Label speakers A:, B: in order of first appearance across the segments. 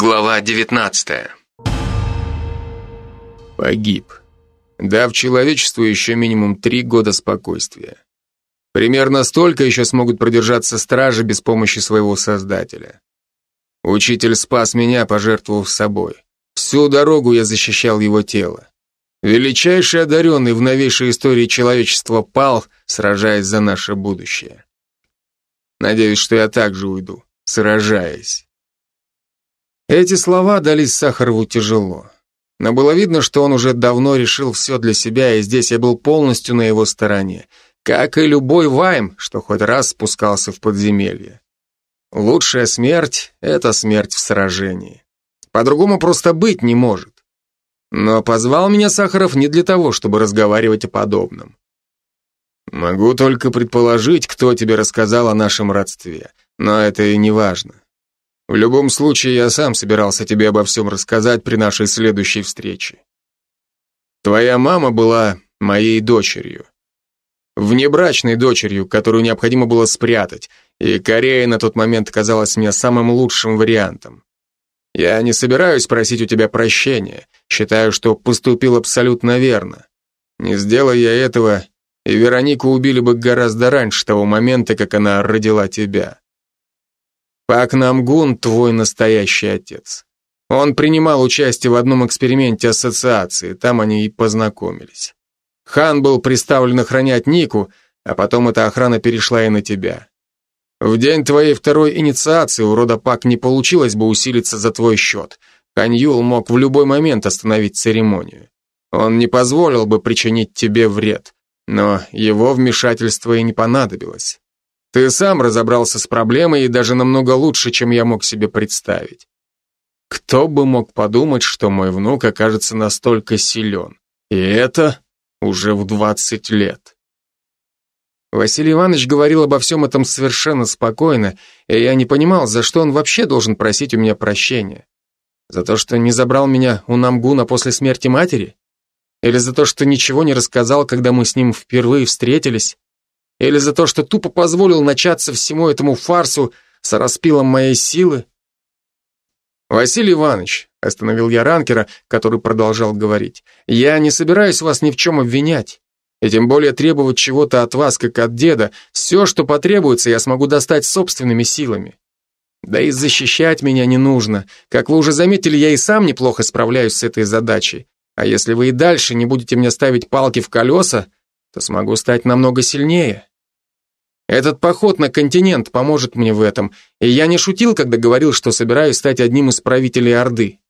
A: Глава 19
B: Погиб, дав человечеству еще минимум три года спокойствия. Примерно столько еще смогут продержаться стражи без помощи своего создателя. Учитель спас меня, пожертвовав собой. Всю дорогу я защищал его тело. Величайший одаренный в новейшей истории человечества пал, сражаясь за наше будущее. Надеюсь, что я также уйду, сражаясь. Эти слова дались Сахарову тяжело. Но было видно, что он уже давно решил все для себя, и здесь я был полностью на его стороне. Как и любой Вайм, что хоть раз спускался в подземелье. Лучшая смерть — это смерть в сражении. По-другому просто быть не может. Но позвал меня Сахаров не для того, чтобы разговаривать о подобном. Могу только предположить, кто тебе рассказал о нашем родстве, но это и не важно. В любом случае, я сам собирался тебе обо всем рассказать при нашей следующей встрече. Твоя мама была моей дочерью. Внебрачной дочерью, которую необходимо было спрятать, и Корея на тот момент казалась мне самым лучшим вариантом. Я не собираюсь просить у тебя прощения, считаю, что поступил абсолютно верно. Не сделай я этого, и Веронику убили бы гораздо раньше того момента, как она родила тебя. Пак Намгун твой настоящий отец. Он принимал участие в одном эксперименте ассоциации, там они и познакомились. Хан был приставлен охранять Нику, а потом эта охрана перешла и на тебя. В день твоей второй инициации у рода Пак не получилось бы усилиться за твой счет. Ханьюл мог в любой момент остановить церемонию. Он не позволил бы причинить тебе вред, но его вмешательство и не понадобилось. Ты сам разобрался с проблемой и даже намного лучше, чем я мог себе представить. Кто бы мог подумать, что мой внук окажется настолько силен? И это уже в 20 лет. Василий Иванович говорил обо всем этом совершенно спокойно, и я не понимал, за что он вообще должен просить у меня прощения. За то, что не забрал меня у Намгуна после смерти матери? Или за то, что ничего не рассказал, когда мы с ним впервые встретились? Или за то, что тупо позволил начаться всему этому фарсу с распилом моей силы? Василий Иванович, остановил я ранкера, который продолжал говорить, я не собираюсь вас ни в чем обвинять. И тем более требовать чего-то от вас, как от деда. Все, что потребуется, я смогу достать собственными силами. Да и защищать меня не нужно. Как вы уже заметили, я и сам неплохо справляюсь с этой задачей. А если вы и дальше не будете мне ставить палки в колеса, то смогу стать намного сильнее. Этот поход на континент поможет мне в этом, и я не шутил, когда говорил, что собираюсь стать одним из правителей Орды.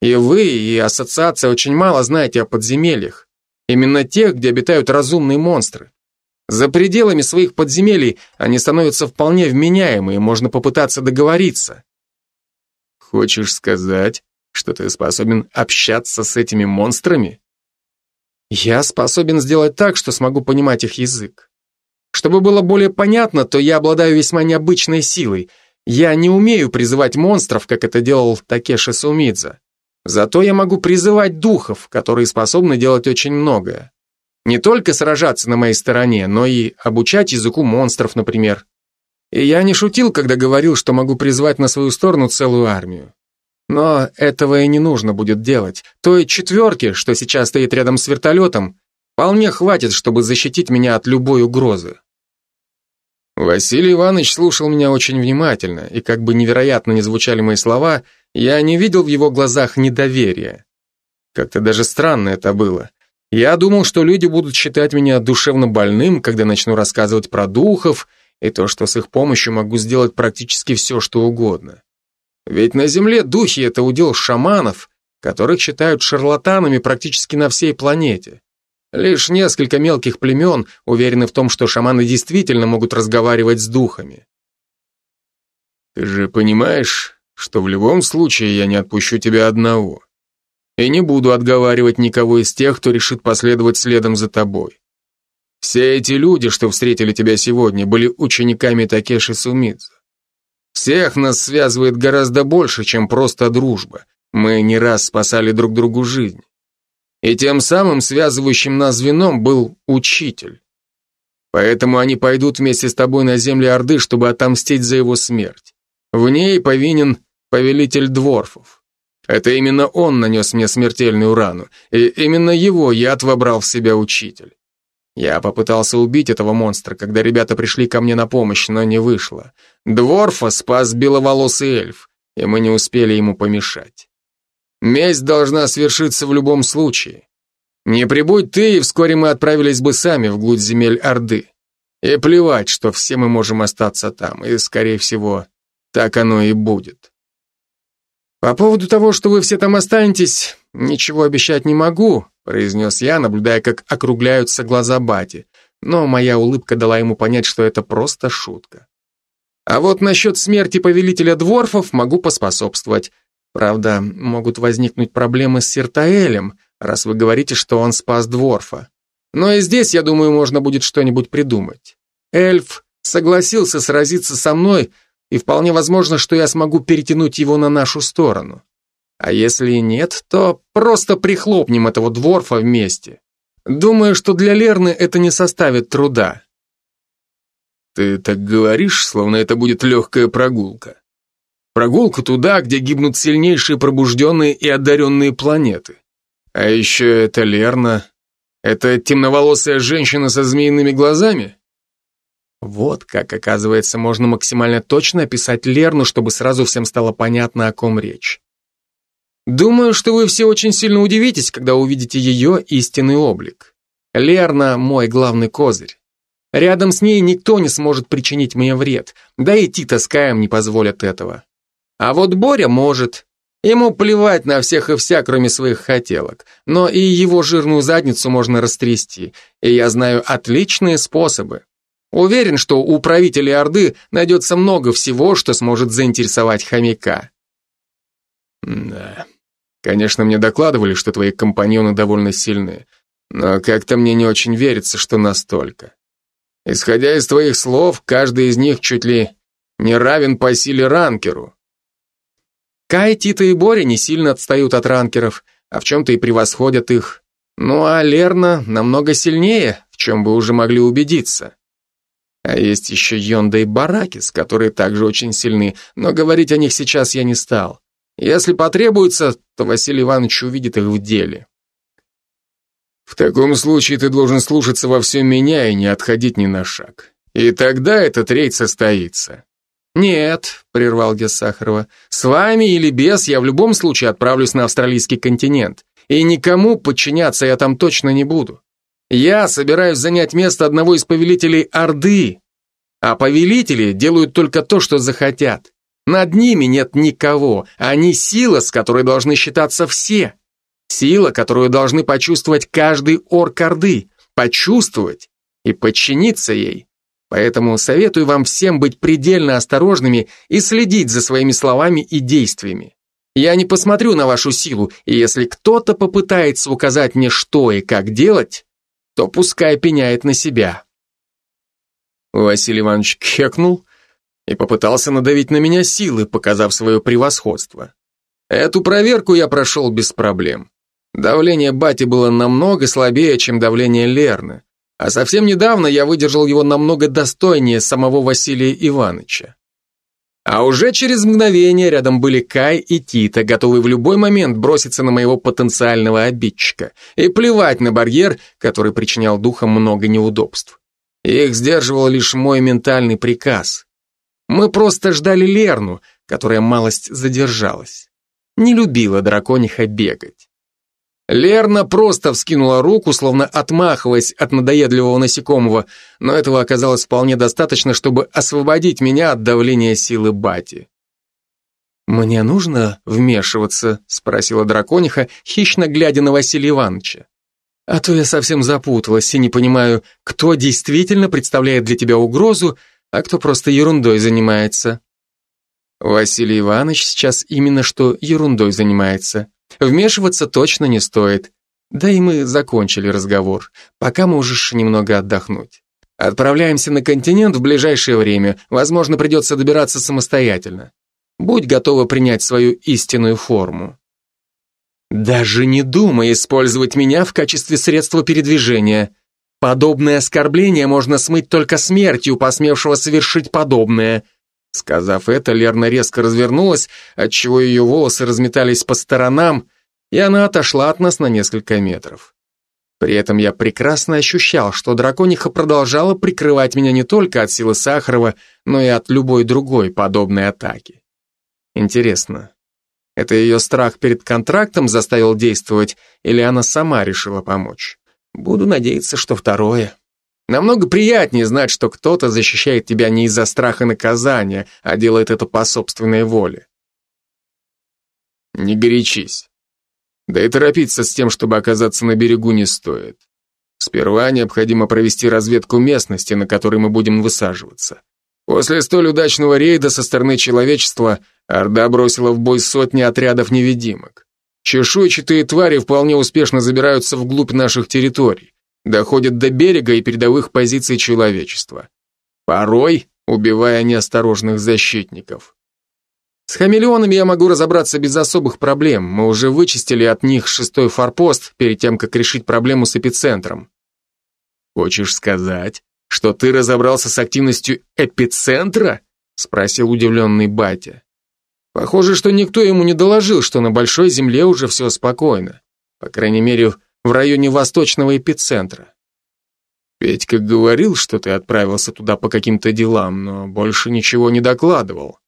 B: И вы, и ассоциация очень мало знаете о подземельях. Именно тех, где обитают разумные монстры. За пределами своих подземелий они становятся вполне вменяемые, можно попытаться договориться. Хочешь сказать, что ты способен общаться с этими монстрами? Я способен сделать так, что смогу понимать их язык. Чтобы было более понятно, то я обладаю весьма необычной силой. Я не умею призывать монстров, как это делал Такеши Сумидза. Зато я могу призывать духов, которые способны делать очень многое. Не только сражаться на моей стороне, но и обучать языку монстров, например. И я не шутил, когда говорил, что могу призвать на свою сторону целую армию. Но этого и не нужно будет делать. Той четверки, что сейчас стоит рядом с вертолетом, вполне хватит, чтобы защитить меня от любой угрозы. Василий Иванович слушал меня очень внимательно, и как бы невероятно не звучали мои слова, я не видел в его глазах недоверия. Как-то даже странно это было. Я думал, что люди будут считать меня душевно больным, когда начну рассказывать про духов и то, что с их помощью могу сделать практически все, что угодно. Ведь на Земле духи — это удел шаманов, которых считают шарлатанами практически на всей планете. Лишь несколько мелких племен уверены в том, что шаманы действительно могут разговаривать с духами. Ты же понимаешь, что в любом случае я не отпущу тебя одного. И не буду отговаривать никого из тех, кто решит последовать следом за тобой. Все эти люди, что встретили тебя сегодня, были учениками Такеши Сумидза. Всех нас связывает гораздо больше, чем просто дружба. Мы не раз спасали друг другу жизнь. И тем самым связывающим нас звеном был учитель. Поэтому они пойдут вместе с тобой на земли Орды, чтобы отомстить за его смерть. В ней повинен повелитель дворфов. Это именно он нанес мне смертельную рану, и именно его яд вобрал в себя учитель. Я попытался убить этого монстра, когда ребята пришли ко мне на помощь, но не вышло. Дворфа спас беловолосый эльф, и мы не успели ему помешать. Месть должна свершиться в любом случае. Не прибудь ты, и вскоре мы отправились бы сами вглубь земель Орды. И плевать, что все мы можем остаться там, и, скорее всего, так оно и будет. По поводу того, что вы все там останетесь, ничего обещать не могу, произнес я, наблюдая, как округляются глаза Бати, но моя улыбка дала ему понять, что это просто шутка. А вот насчет смерти повелителя дворфов могу поспособствовать. Правда, могут возникнуть проблемы с Сиртаэлем, раз вы говорите, что он спас дворфа. Но и здесь, я думаю, можно будет что-нибудь придумать. Эльф согласился сразиться со мной, и вполне возможно, что я смогу перетянуть его на нашу сторону. А если и нет, то просто прихлопнем этого дворфа вместе. Думаю, что для Лерны это не составит труда. Ты так говоришь, словно это будет легкая прогулка. Прогулка туда, где гибнут сильнейшие пробужденные и одаренные планеты. А еще это Лерна. Это темноволосая женщина со змеиными глазами? Вот как, оказывается, можно максимально точно описать Лерну, чтобы сразу всем стало понятно, о ком речь. Думаю, что вы все очень сильно удивитесь, когда увидите ее истинный облик. Лерна – мой главный козырь. Рядом с ней никто не сможет причинить мне вред, да и Тита с Каем не позволят этого. А вот Боря может. Ему плевать на всех и вся, кроме своих хотелок. Но и его жирную задницу можно растрясти. И я знаю отличные способы. Уверен, что у правителей Орды найдется много всего, что сможет заинтересовать хомяка. Да. Конечно, мне докладывали, что твои компаньоны довольно сильны, но как-то мне не очень верится, что настолько. Исходя из твоих слов, каждый из них чуть ли не равен по силе ранкеру. Кай, Тита и Боря не сильно отстают от ранкеров, а в чем-то и превосходят их. Ну а Лерна намного сильнее, в чем вы уже могли убедиться. А есть еще Йонда и Баракис, которые также очень сильны, но говорить о них сейчас я не стал. Если потребуется, то Василий Иванович увидит их в деле. В таком случае ты должен слушаться во всем меня и не отходить ни на шаг. И тогда этот рейд состоится. «Нет», — прервал Гессахарова, «с вами или без я в любом случае отправлюсь на австралийский континент, и никому подчиняться я там точно не буду. Я собираюсь занять место одного из повелителей Орды, а повелители делают только то, что захотят. Над ними нет никого, они сила, с которой должны считаться все. Сила, которую должны почувствовать каждый орк Орды, почувствовать и подчиниться ей. Поэтому советую вам всем быть предельно осторожными и следить за своими словами и действиями. Я не посмотрю на вашу силу, и если кто-то попытается указать мне, что и как делать, то пускай пеняет на себя. Василий Иванович кхекнул и попытался надавить на меня силы, показав свое превосходство. Эту проверку я прошел без проблем. Давление бати было намного слабее, чем давление Лерны, а совсем недавно я выдержал его намного достойнее самого Василия Ивановича. А уже через мгновение рядом были Кай и Тита, готовые в любой момент броситься на моего потенциального обидчика и плевать на барьер, который причинял духам много неудобств. Их сдерживал лишь мой ментальный приказ. Мы просто ждали Лерну, которая малость задержалась. Не любила дракониха бегать. Лерна просто вскинула руку, словно отмахиваясь от надоедливого насекомого, но этого оказалось вполне достаточно, чтобы освободить меня от давления силы Бати. «Мне нужно вмешиваться?» — спросила дракониха, хищно глядя на Василия Ивановича. «А то я совсем запуталась и не понимаю, кто действительно представляет для тебя угрозу, а кто просто ерундой занимается». Василий Иванович сейчас именно что ерундой занимается. Вмешиваться точно не стоит. Да и мы закончили разговор. Пока можешь немного отдохнуть. Отправляемся на континент в ближайшее время. Возможно, придется добираться самостоятельно. Будь готова принять свою истинную форму. Даже не думай использовать меня в качестве средства передвижения. Подобное оскорбление можно смыть только смертью посмевшего совершить подобное. Сказав это, Лерна резко развернулась, отчего ее волосы разметались по сторонам, и она отошла от нас на несколько метров. При этом я прекрасно ощущал, что дракониха продолжала прикрывать меня не только от силы Сахарова, но и от любой другой подобной атаки. Интересно, это ее страх перед контрактом заставил действовать, или она сама решила помочь? Буду надеяться, что второе. Намного приятнее знать, что кто-то защищает тебя не из-за страха наказания, а делает это по собственной воле. Не горячись. Да и торопиться с тем, чтобы оказаться на берегу, не стоит. Сперва необходимо провести разведку местности, на которой мы будем высаживаться. После столь удачного рейда со стороны человечества Орда бросила в бой сотни отрядов невидимок. Чешуйчатые твари вполне успешно забираются вглубь наших территорий, доходят до берега и передовых позиций человечества. Порой убивая неосторожных защитников. С хамелеонами я могу разобраться без особых проблем. Мы уже вычистили от них шестой форпост перед тем, как решить проблему с эпицентром. Хочешь сказать, что ты разобрался с активностью эпицентра? Спросил удивленный батя. Похоже, что никто ему не доложил, что на Большой Земле уже все спокойно. По крайней мере, в районе восточного эпицентра. Петька говорил, что ты отправился туда по каким-то делам, но больше ничего не докладывал.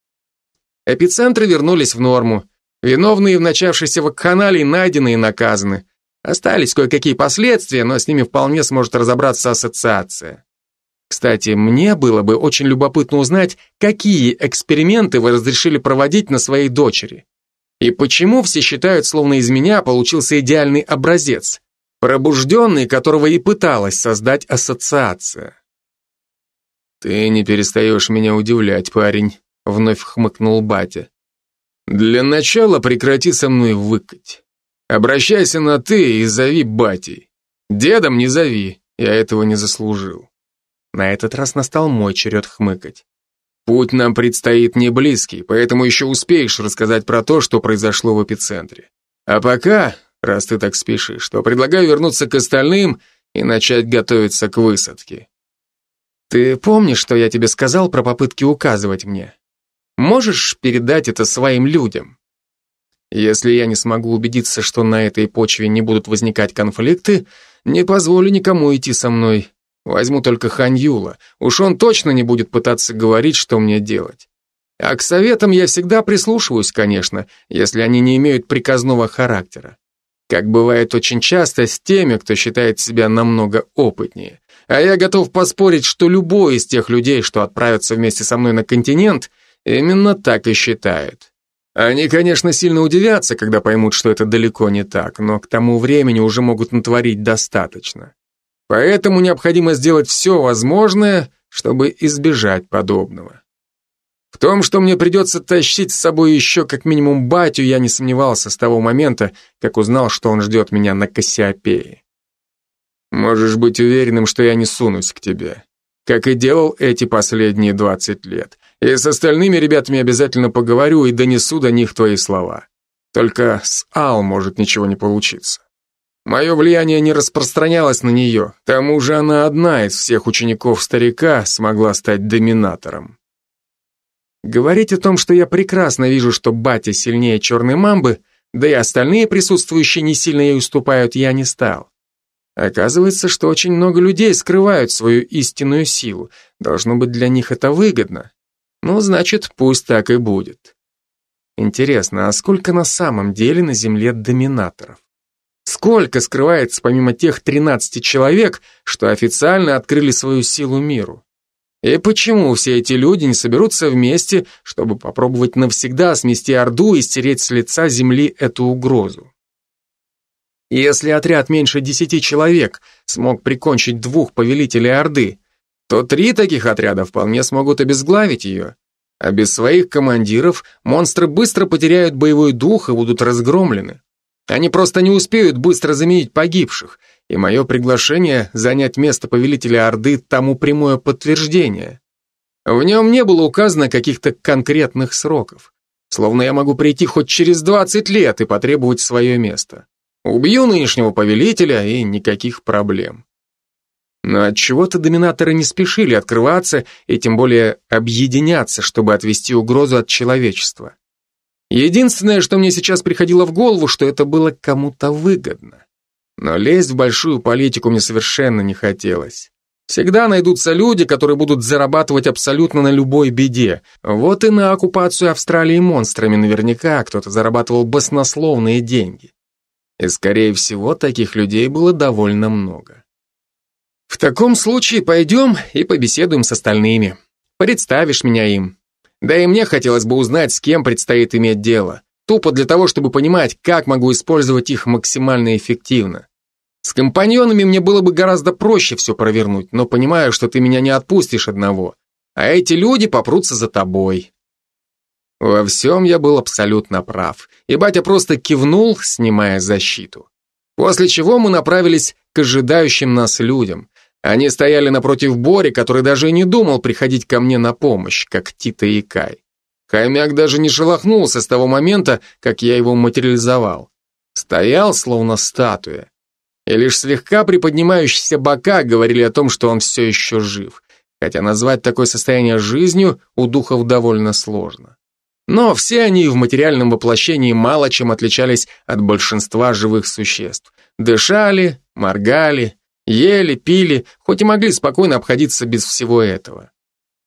B: Эпицентры вернулись в норму. Виновные в начавшейся вакханалии найдены и наказаны. Остались кое-какие последствия, но с ними вполне сможет разобраться ассоциация. Кстати, мне было бы очень любопытно узнать, какие эксперименты вы разрешили проводить на своей дочери. И почему все считают, словно из меня получился идеальный образец, пробужденный, которого и пыталась создать ассоциация. Ты не перестаешь меня удивлять, парень. Вновь хмыкнул батя. Для начала прекрати со мной выкать. Обращайся на «ты» и зови батей. Дедом не зови, я этого не заслужил. На этот раз настал мой черед хмыкать. Путь нам предстоит не близкий, поэтому еще успеешь рассказать про то, что произошло в эпицентре. А пока, раз ты так спешишь, то предлагаю вернуться к остальным и начать готовиться к высадке. Ты помнишь, что я тебе сказал про попытки указывать мне? Можешь передать это своим людям? Если я не смогу убедиться, что на этой почве не будут возникать конфликты, не позволю никому идти со мной. Возьму только Ханьюла. Уж он точно не будет пытаться говорить, что мне делать. А к советам я всегда прислушиваюсь, конечно, если они не имеют приказного характера. Как бывает очень часто с теми, кто считает себя намного опытнее. А я готов поспорить, что любой из тех людей, что отправятся вместе со мной на континент – Именно так и считают. Они, конечно, сильно удивятся, когда поймут, что это далеко не так, но к тому времени уже могут натворить достаточно. Поэтому необходимо сделать все возможное, чтобы избежать подобного. Том, что мне придется тащить с собой еще как минимум батю, я не сомневался с того момента, как узнал, что он ждет меня на Кассиопее. Можешь быть уверенным, что я не сунусь к тебе, как и делал эти последние двадцать лет. И с остальными ребятами обязательно поговорю и донесу до них твои слова. Только с Ал может ничего не получиться. Мое влияние не распространялось на нее, к тому же она одна из всех учеников старика смогла стать доминатором. Говорить о том, что я прекрасно вижу, что батя сильнее черной мамбы, да и остальные присутствующие не сильно ей уступают, я не стал. Оказывается, что очень много людей скрывают свою истинную силу. Должно быть, для них это выгодно. Ну, значит, пусть так и будет. Интересно, а сколько на самом деле на Земле доминаторов? Сколько скрывается помимо тех 13 человек, что официально открыли свою силу миру? И почему все эти люди не соберутся вместе, чтобы попробовать навсегда смести Орду и стереть с лица Земли эту угрозу? Если отряд меньше десяти человек смог прикончить двух повелителей Орды, то три таких отряда вполне смогут обезглавить ее. А без своих командиров монстры быстро потеряют боевой дух и будут разгромлены. Они просто не успеют быстро заменить погибших, и мое приглашение занять место повелителя Орды тому прямое подтверждение. В нем не было указано каких-то конкретных сроков. Словно я могу прийти хоть через 20 лет и потребовать свое место. Убью нынешнего повелителя, и никаких проблем. Но отчего-то доминаторы не спешили открываться и тем более объединяться, чтобы отвести угрозу от человечества. Единственное, что мне сейчас приходило в голову, что это было кому-то выгодно. Но лезть в большую политику мне совершенно не хотелось. Всегда найдутся люди, которые будут зарабатывать абсолютно на любой беде. Вот и на оккупацию Австралии монстрами наверняка кто-то зарабатывал баснословные деньги. И, скорее всего, таких людей было довольно много. В таком случае пойдем и побеседуем с остальными. Представишь меня им. Да и мне хотелось бы узнать, с кем предстоит иметь дело. Тупо для того, чтобы понимать, как могу использовать их максимально эффективно. С компаньонами мне было бы гораздо проще все провернуть, но понимаю, что ты меня не отпустишь одного. А эти люди попрутся за тобой. Во всем я был абсолютно прав, и батя просто кивнул, снимая защиту. После чего мы направились к ожидающим нас людям. Они стояли напротив Бори, который даже и не думал приходить ко мне на помощь, как Тита и Кай. Хомяк даже не шелохнулся с того момента, как я его материализовал. Стоял, словно статуя. И лишь слегка приподнимающиеся бока говорили о том, что он все еще жив. Хотя назвать такое состояние жизнью у духов довольно сложно. Но все они в материальном воплощении мало чем отличались от большинства живых существ. Дышали, моргали, Ели, пили, хоть и могли спокойно обходиться без всего этого.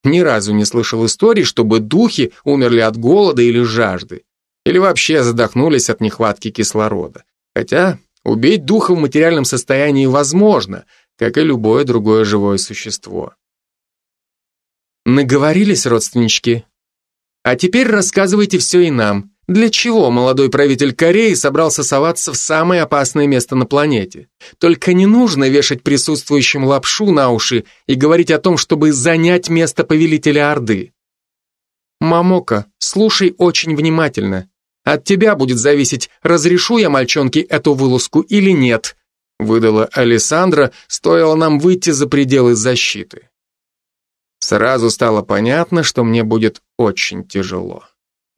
B: Ни разу не слышал истории, чтобы духи умерли от голода или жажды, или вообще задохнулись от нехватки кислорода. Хотя убить духа в материальном состоянии возможно, как и любое другое живое существо. Наговорились родственнички? А теперь рассказывайте все и нам. Для чего молодой правитель Кореи собрался соваться в самое опасное место на планете? Только не нужно вешать присутствующим лапшу на уши и говорить о том, чтобы занять место повелителя Орды. Мамока, слушай очень внимательно. От тебя будет зависеть, разрешу я мальчонке эту вылазку или нет, выдала Александра, стоило нам выйти за пределы защиты. Сразу стало понятно, что мне будет очень тяжело.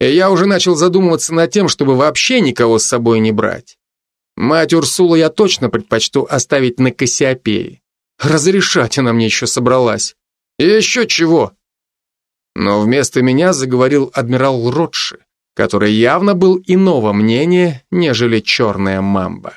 B: И я уже начал задумываться над тем, чтобы вообще никого с собой не брать. Мать Урсула я точно предпочту оставить на Кассиопее. Разрешать она мне еще собралась. И еще чего? Но вместо меня заговорил адмирал Ротши, который явно был иного мнения, нежели черная мамба.